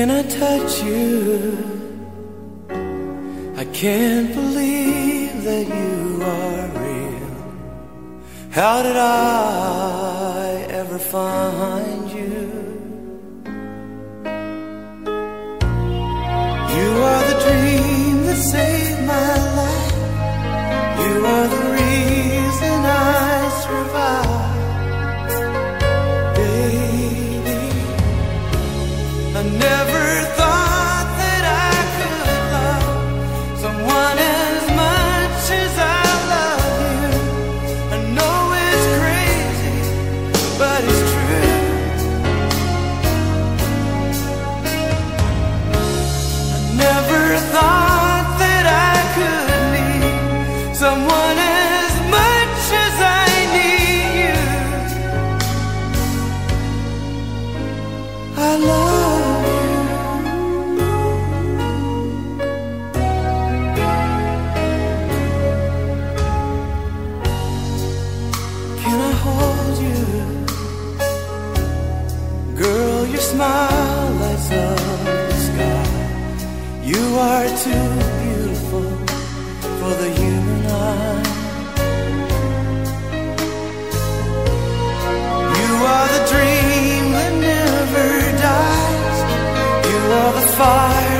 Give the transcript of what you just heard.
at you. I can't believe that you are real. How did I ever find you? You are the dream that saves smile lights up the sky. You are too beautiful for the human eye. You are the dream that never dies. You are the fire.